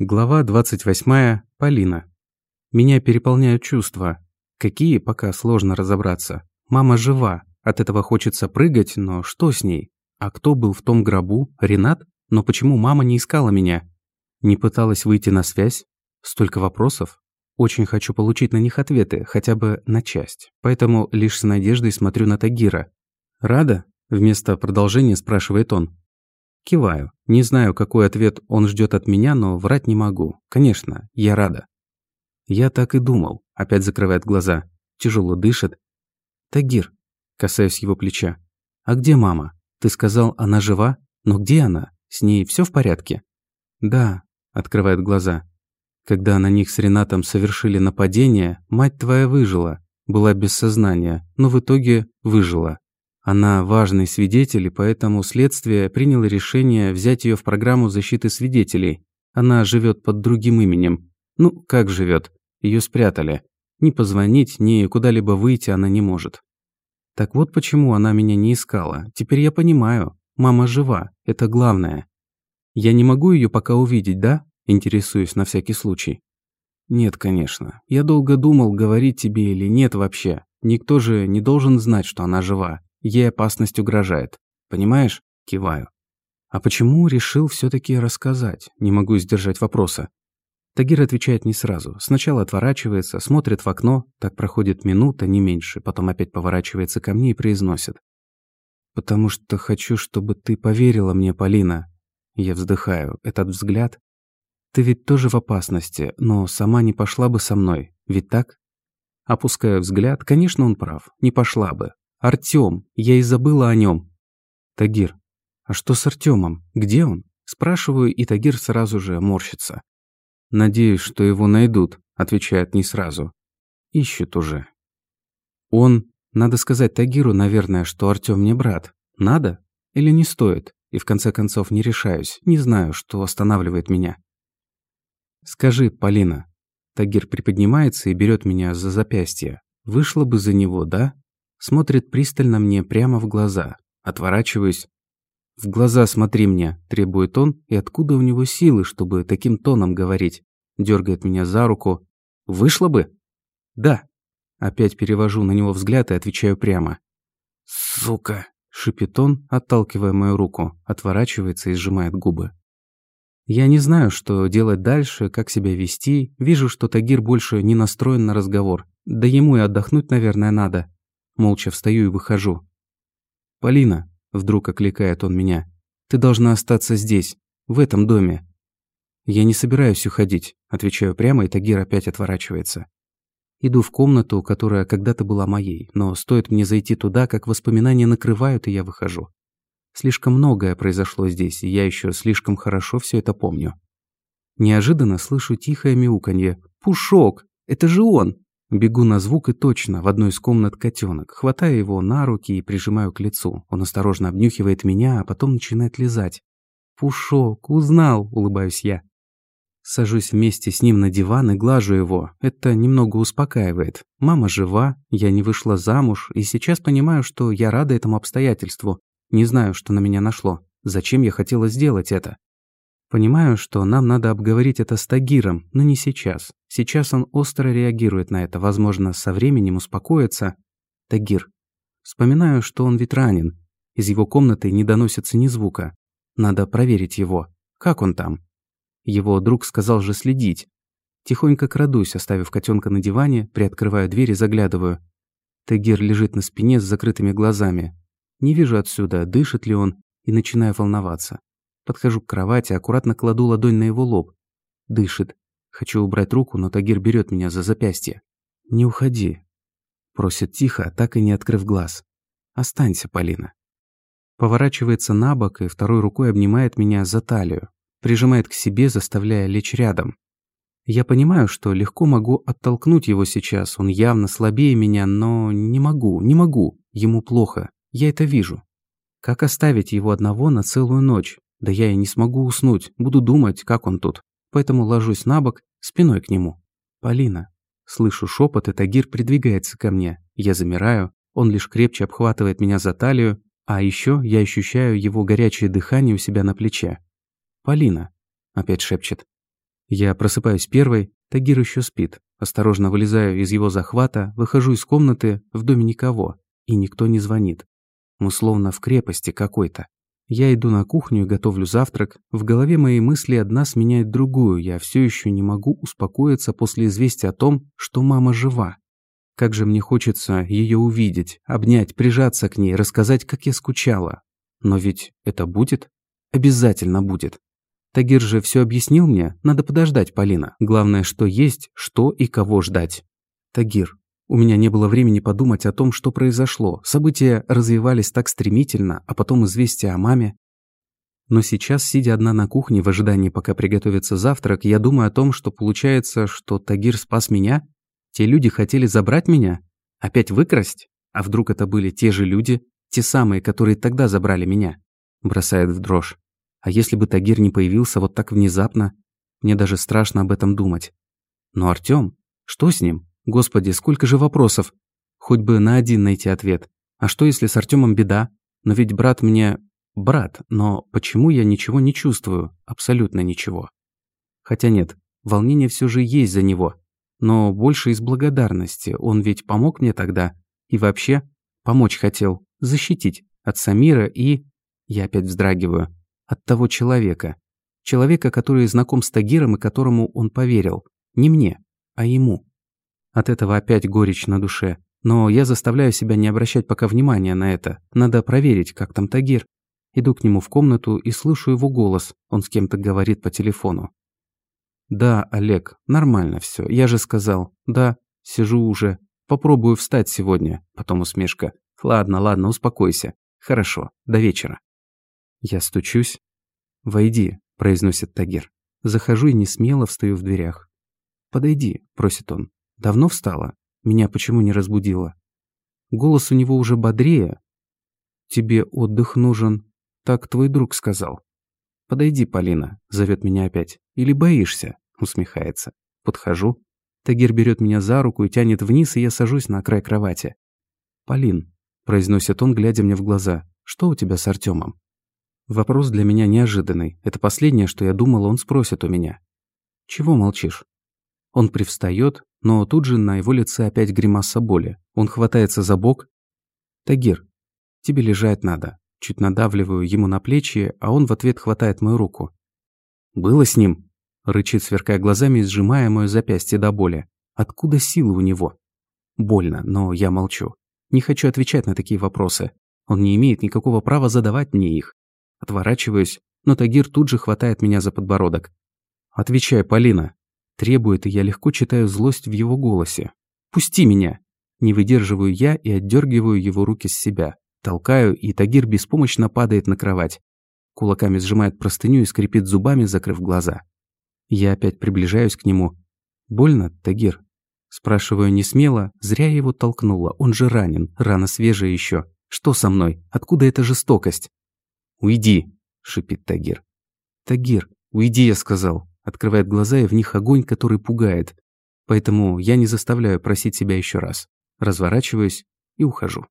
Глава 28. Полина. Меня переполняют чувства. Какие, пока сложно разобраться. Мама жива. От этого хочется прыгать, но что с ней? А кто был в том гробу? Ренат? Но почему мама не искала меня? Не пыталась выйти на связь? Столько вопросов. Очень хочу получить на них ответы, хотя бы на часть. Поэтому лишь с надеждой смотрю на Тагира. «Рада?» – вместо продолжения спрашивает он. Киваю. Не знаю, какой ответ он ждет от меня, но врать не могу. Конечно, я рада. Я так и думал. Опять закрывает глаза. Тяжело дышит. Тагир. Касаюсь его плеча. А где мама? Ты сказал, она жива? Но где она? С ней все в порядке? Да. Открывает глаза. Когда на них с Ренатом совершили нападение, мать твоя выжила. Была без сознания, но в итоге выжила. Она важный свидетель, и поэтому следствие приняло решение взять ее в программу защиты свидетелей. Она живет под другим именем. Ну, как живет? Ее спрятали. Ни позвонить, ни куда-либо выйти она не может. Так вот почему она меня не искала. Теперь я понимаю. Мама жива. Это главное. Я не могу ее пока увидеть, да? Интересуюсь на всякий случай. Нет, конечно. Я долго думал, говорить тебе или нет вообще. Никто же не должен знать, что она жива. Ей опасность угрожает. Понимаешь? Киваю. А почему решил все-таки рассказать? Не могу сдержать вопроса. Тагир отвечает не сразу. Сначала отворачивается, смотрит в окно, так проходит минута, не меньше, потом опять поворачивается ко мне и произносит. «Потому что хочу, чтобы ты поверила мне, Полина». Я вздыхаю. Этот взгляд... Ты ведь тоже в опасности, но сама не пошла бы со мной, ведь так? Опускаю взгляд. Конечно, он прав. Не пошла бы. Артём, я и забыла о нём. Тагир, а что с Артёмом? Где он? Спрашиваю, и Тагир сразу же морщится. Надеюсь, что его найдут, отвечает не сразу. Ищут уже. Он, надо сказать Тагиру, наверное, что Артём не брат. Надо? Или не стоит? И в конце концов не решаюсь, не знаю, что останавливает меня. Скажи, Полина. Тагир приподнимается и берет меня за запястье. Вышла бы за него, да? Смотрит пристально мне прямо в глаза. Отворачиваюсь. «В глаза смотри мне», – требует он, и откуда у него силы, чтобы таким тоном говорить? Дергает меня за руку. «Вышло бы?» «Да». Опять перевожу на него взгляд и отвечаю прямо. «Сука!» – шипит он, отталкивая мою руку, отворачивается и сжимает губы. Я не знаю, что делать дальше, как себя вести. Вижу, что Тагир больше не настроен на разговор. Да ему и отдохнуть, наверное, надо. Молча встаю и выхожу. «Полина», — вдруг окликает он меня, — «ты должна остаться здесь, в этом доме». «Я не собираюсь уходить», — отвечаю прямо, и Тагир опять отворачивается. Иду в комнату, которая когда-то была моей, но стоит мне зайти туда, как воспоминания накрывают, и я выхожу. Слишком многое произошло здесь, и я еще слишком хорошо все это помню. Неожиданно слышу тихое мяуканье. «Пушок! Это же он!» Бегу на звук и точно, в одной из комнат котенок. Хватаю его на руки и прижимаю к лицу. Он осторожно обнюхивает меня, а потом начинает лизать. «Пушок, узнал!» – улыбаюсь я. Сажусь вместе с ним на диван и глажу его. Это немного успокаивает. Мама жива, я не вышла замуж, и сейчас понимаю, что я рада этому обстоятельству. Не знаю, что на меня нашло. Зачем я хотела сделать это? Понимаю, что нам надо обговорить это с Тагиром, но не сейчас. Сейчас он остро реагирует на это, возможно, со временем успокоится. Тагир. Вспоминаю, что он ведь ранен. Из его комнаты не доносится ни звука. Надо проверить его. Как он там? Его друг сказал же следить. Тихонько крадусь, оставив котенка на диване, приоткрываю дверь и заглядываю. Тагир лежит на спине с закрытыми глазами. Не вижу отсюда, дышит ли он, и начинаю волноваться. Подхожу к кровати, аккуратно кладу ладонь на его лоб. Дышит. Хочу убрать руку, но Тагир берет меня за запястье. «Не уходи», – просит тихо, так и не открыв глаз. «Останься, Полина». Поворачивается на бок и второй рукой обнимает меня за талию. Прижимает к себе, заставляя лечь рядом. Я понимаю, что легко могу оттолкнуть его сейчас, он явно слабее меня, но не могу, не могу. Ему плохо, я это вижу. Как оставить его одного на целую ночь? Да я и не смогу уснуть, буду думать, как он тут. Поэтому ложусь на бок, спиной к нему. «Полина». Слышу шепот, и Тагир придвигается ко мне. Я замираю, он лишь крепче обхватывает меня за талию, а еще я ощущаю его горячее дыхание у себя на плече. «Полина», — опять шепчет. Я просыпаюсь первой, Тагир еще спит. Осторожно вылезаю из его захвата, выхожу из комнаты, в доме никого. И никто не звонит. Мы словно в крепости какой-то. Я иду на кухню и готовлю завтрак. В голове мои мысли одна сменяет другую. Я все еще не могу успокоиться после известия о том, что мама жива. Как же мне хочется ее увидеть, обнять, прижаться к ней, рассказать, как я скучала. Но ведь это будет? Обязательно будет. Тагир же все объяснил мне, надо подождать, Полина. Главное, что есть, что и кого ждать. Тагир, у меня не было времени подумать о том, что произошло. События развивались так стремительно, а потом известие о маме. Но сейчас, сидя одна на кухне в ожидании, пока приготовится завтрак, я думаю о том, что получается, что Тагир спас меня? Те люди хотели забрать меня? Опять выкрасть? А вдруг это были те же люди, те самые, которые тогда забрали меня? Бросает в дрожь. А если бы Тагир не появился вот так внезапно? Мне даже страшно об этом думать. Но Артём? Что с ним? Господи, сколько же вопросов. Хоть бы на один найти ответ. А что, если с Артемом беда? Но ведь брат мне... Брат, но почему я ничего не чувствую? Абсолютно ничего. Хотя нет, волнение все же есть за него. Но больше из благодарности. Он ведь помог мне тогда. И вообще, помочь хотел. Защитить. От Самира и... Я опять вздрагиваю. От того человека. Человека, который знаком с Тагиром и которому он поверил. Не мне, а ему. От этого опять горечь на душе. Но я заставляю себя не обращать пока внимания на это. Надо проверить, как там Тагир. Иду к нему в комнату и слышу его голос. Он с кем-то говорит по телефону. «Да, Олег, нормально все. Я же сказал. Да, сижу уже. Попробую встать сегодня». Потом усмешка. «Ладно, ладно, успокойся. Хорошо, до вечера». Я стучусь. «Войди», – произносит Тагир. Захожу и не смело встаю в дверях. «Подойди», – просит он. Давно встала? Меня почему не разбудила? Голос у него уже бодрее. Тебе отдых нужен, так твой друг сказал. Подойди, Полина, зовет меня опять. Или боишься? Усмехается. Подхожу. Тагир берет меня за руку и тянет вниз, и я сажусь на край кровати. Полин, произносит он, глядя мне в глаза. Что у тебя с Артемом? Вопрос для меня неожиданный. Это последнее, что я думал, он спросит у меня. Чего молчишь? Он привстает, но тут же на его лице опять гримаса боли. Он хватается за бок. «Тагир, тебе лежать надо». Чуть надавливаю ему на плечи, а он в ответ хватает мою руку. «Было с ним?» Рычит, сверкая глазами и сжимая мое запястье до боли. «Откуда силы у него?» Больно, но я молчу. Не хочу отвечать на такие вопросы. Он не имеет никакого права задавать мне их. Отворачиваюсь, но Тагир тут же хватает меня за подбородок. «Отвечай, Полина, Требует, и я легко читаю злость в его голосе. «Пусти меня!» Не выдерживаю я и отдергиваю его руки с себя. Толкаю, и Тагир беспомощно падает на кровать. Кулаками сжимает простыню и скрипит зубами, закрыв глаза. Я опять приближаюсь к нему. «Больно, Тагир?» Спрашиваю не смело, зря его толкнула. Он же ранен, рана свежая еще. Что со мной? Откуда эта жестокость? «Уйди!» – шипит Тагир. «Тагир, уйди!» – я сказал. Открывает глаза, и в них огонь, который пугает. Поэтому я не заставляю просить себя еще раз. Разворачиваюсь и ухожу.